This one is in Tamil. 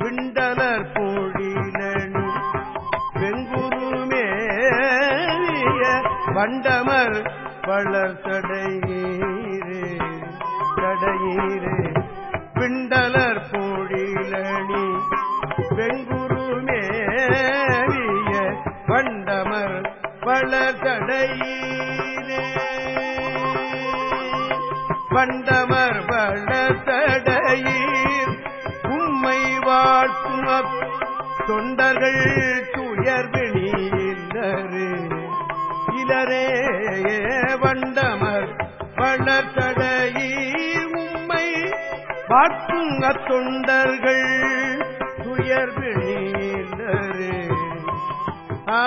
விண்டலர் போழிலணி வெங்குருமேய வண்டமர் வளர் தடையீரே தடையீரே விண்டலர் போழிலணி வெங்குருமேய வண்டமர் வளர் தடையீரே வண்டமர் வளத்தடையீர் தடை வாழ்த்தும் அப் தொண்டர்கள் துயர்வினியில்லரே இலரே வண்டமர் வளத்தடையீர் உம்மை வாழ்த்தும் அத்தொண்டர்கள் நீரே ஆ